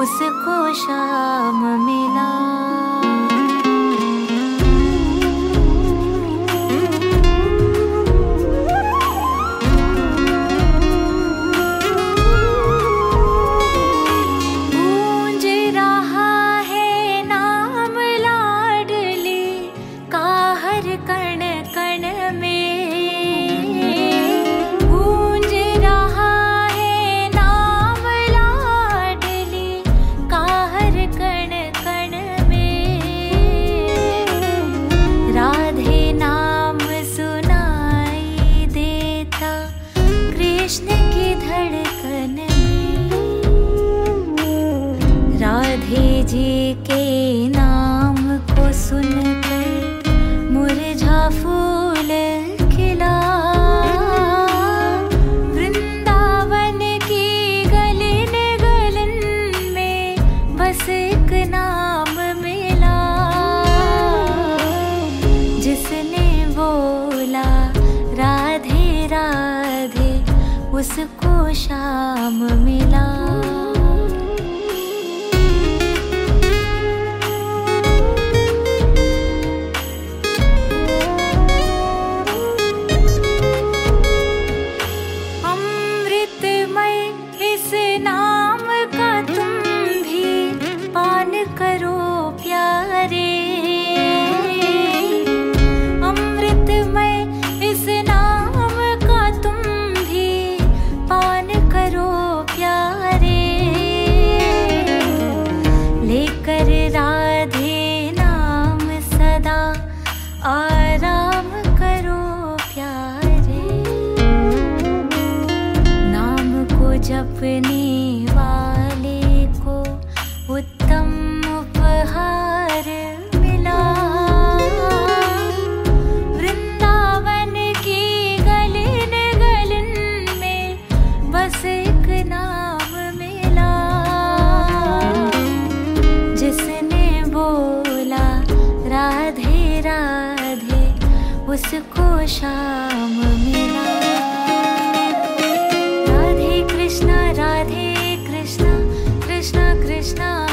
उसको शाम मिला। मुरझा फूल खिला। वृंदावन की गलिन में बस एक नाम मिला। जिसने बोला, राधे राधे, उसको शाम मिला। अपने वाले को उत्तम उपहार मिला। वृंदावन की गलिन गलिन में बस एक नाम मिला। जिसने बोला, राधे राधे, उसको शाम मिला। した